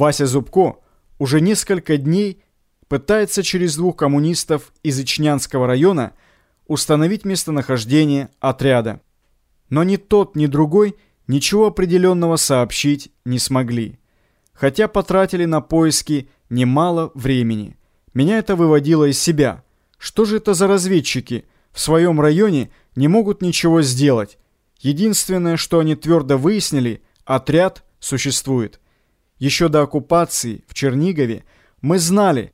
Вася Зубко уже несколько дней пытается через двух коммунистов из Ичнянского района установить местонахождение отряда. Но ни тот, ни другой ничего определенного сообщить не смогли. Хотя потратили на поиски немало времени. Меня это выводило из себя. Что же это за разведчики? В своем районе не могут ничего сделать. Единственное, что они твердо выяснили, отряд существует. Еще до оккупации в Чернигове мы знали,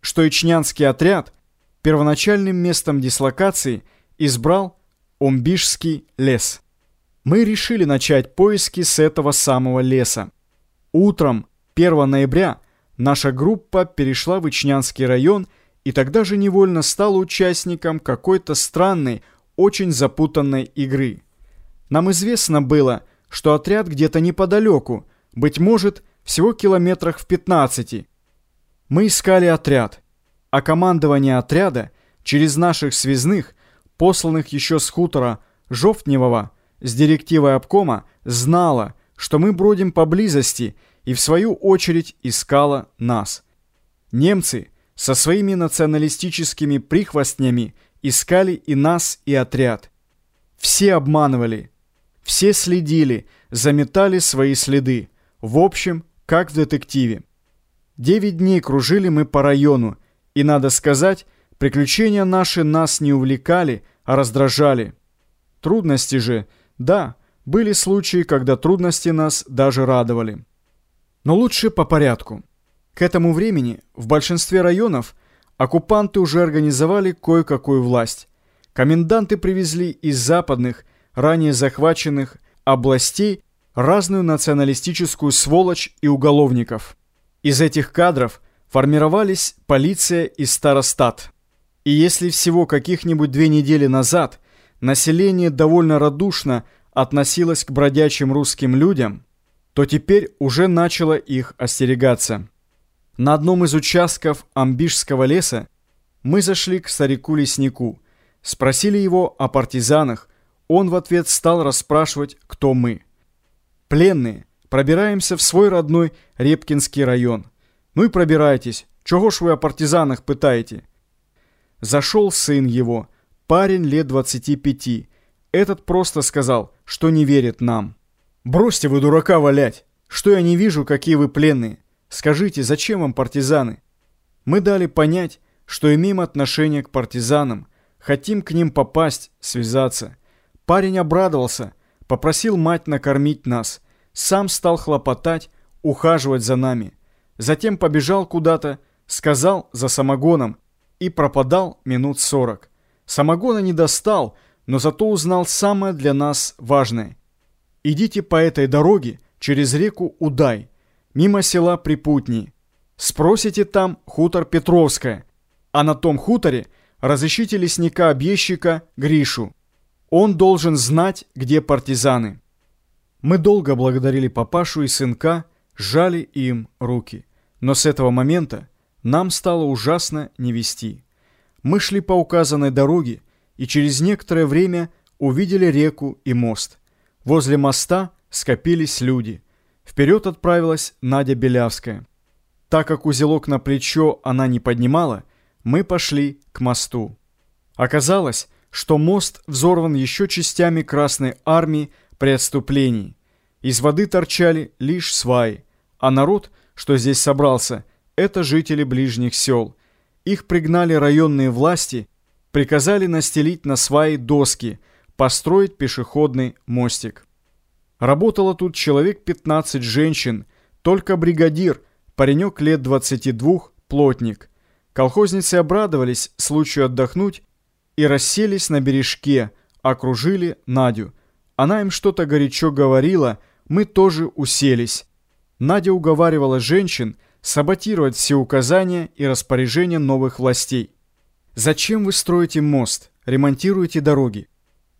что Ичнянский отряд первоначальным местом дислокации избрал Омбишский лес. Мы решили начать поиски с этого самого леса. Утром 1 ноября наша группа перешла в Ичнянский район и тогда же невольно стала участником какой-то странной, очень запутанной игры. Нам известно было, что отряд где-то неподалеку, быть может, всего километрах в 15. Мы искали отряд, а командование отряда через наших связных, посланных еще с хутора Жовтневого, с директивой обкома, знало, что мы бродим поблизости и в свою очередь искала нас. Немцы со своими националистическими прихвостнями искали и нас, и отряд. Все обманывали, все следили, заметали свои следы. В общем, как в детективе. Девять дней кружили мы по району, и, надо сказать, приключения наши нас не увлекали, а раздражали. Трудности же, да, были случаи, когда трудности нас даже радовали. Но лучше по порядку. К этому времени в большинстве районов оккупанты уже организовали кое-какую власть. Коменданты привезли из западных, ранее захваченных областей разную националистическую сволочь и уголовников. Из этих кадров формировались полиция и старостат. И если всего каких-нибудь две недели назад население довольно радушно относилось к бродячим русским людям, то теперь уже начало их остерегаться. На одном из участков Амбишского леса мы зашли к старику-леснику, спросили его о партизанах, он в ответ стал расспрашивать, кто мы. Пленные, пробираемся в свой родной Репкинский район. Ну и пробирайтесь, чего ж вы о партизанах пытаете? Зашел сын его, парень лет 25. Этот просто сказал, что не верит нам. Бросьте вы дурака валять, что я не вижу, какие вы пленные. Скажите, зачем вам партизаны? Мы дали понять, что имеем отношение к партизанам, хотим к ним попасть, связаться. Парень обрадовался, попросил мать накормить нас, сам стал хлопотать, ухаживать за нами. Затем побежал куда-то, сказал за самогоном и пропадал минут сорок. Самогона не достал, но зато узнал самое для нас важное. Идите по этой дороге через реку Удай, мимо села Припутни. Спросите там хутор Петровское, а на том хуторе разыщите лесника-объездчика Гришу. Он должен знать, где партизаны. Мы долго благодарили папашу и сынка, жали им руки. Но с этого момента нам стало ужасно не вести. Мы шли по указанной дороге и через некоторое время увидели реку и мост. Возле моста скопились люди. Вперед отправилась Надя Белявская. Так как узелок на плечо она не поднимала, мы пошли к мосту. Оказалось, что мост взорван еще частями Красной Армии при отступлении. Из воды торчали лишь сваи, а народ, что здесь собрался, это жители ближних сел. Их пригнали районные власти, приказали настелить на сваи доски, построить пешеходный мостик. Работало тут человек 15 женщин, только бригадир, паренек лет 22, плотник. Колхозницы обрадовались случаю отдохнуть и расселись на бережке, окружили Надю. Она им что-то горячо говорила, мы тоже уселись. Надя уговаривала женщин саботировать все указания и распоряжения новых властей. Зачем вы строите мост, ремонтируете дороги?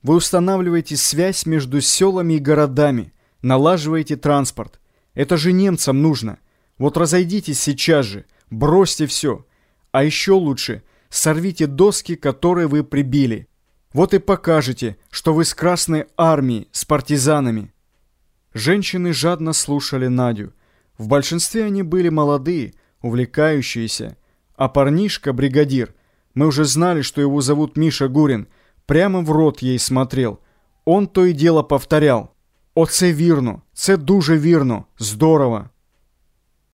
Вы устанавливаете связь между селами и городами, налаживаете транспорт. Это же немцам нужно. Вот разойдитесь сейчас же, бросьте все. А еще лучше – сорвите доски, которые вы прибили. Вот и покажете, что вы с Красной Армией, с партизанами». Женщины жадно слушали Надю. В большинстве они были молодые, увлекающиеся. А парнишка-бригадир, мы уже знали, что его зовут Миша Гурин, прямо в рот ей смотрел. Он то и дело повторял. «Оце вірно, це дуже вірно, здорово».